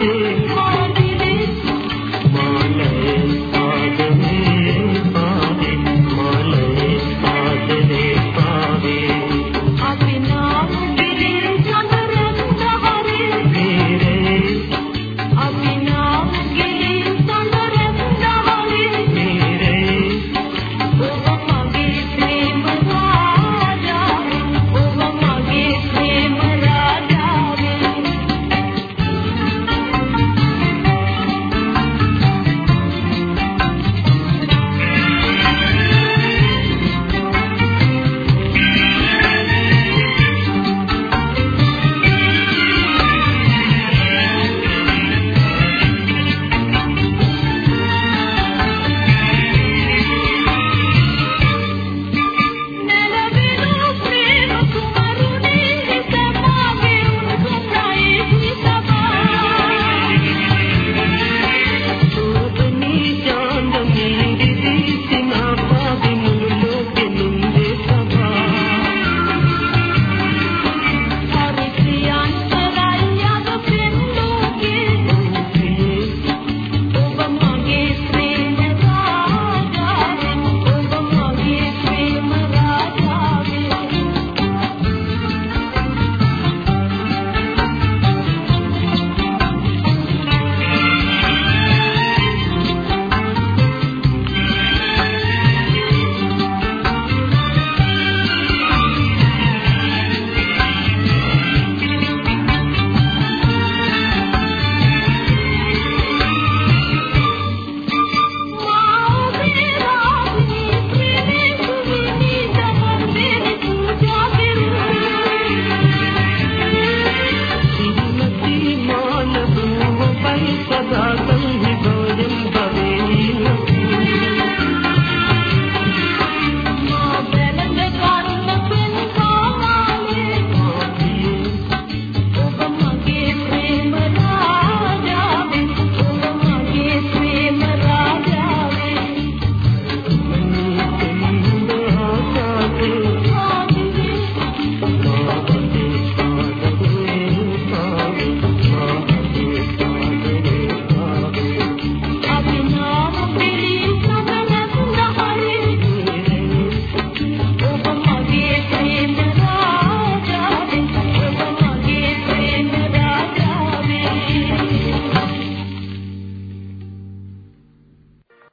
பார்த்தேன்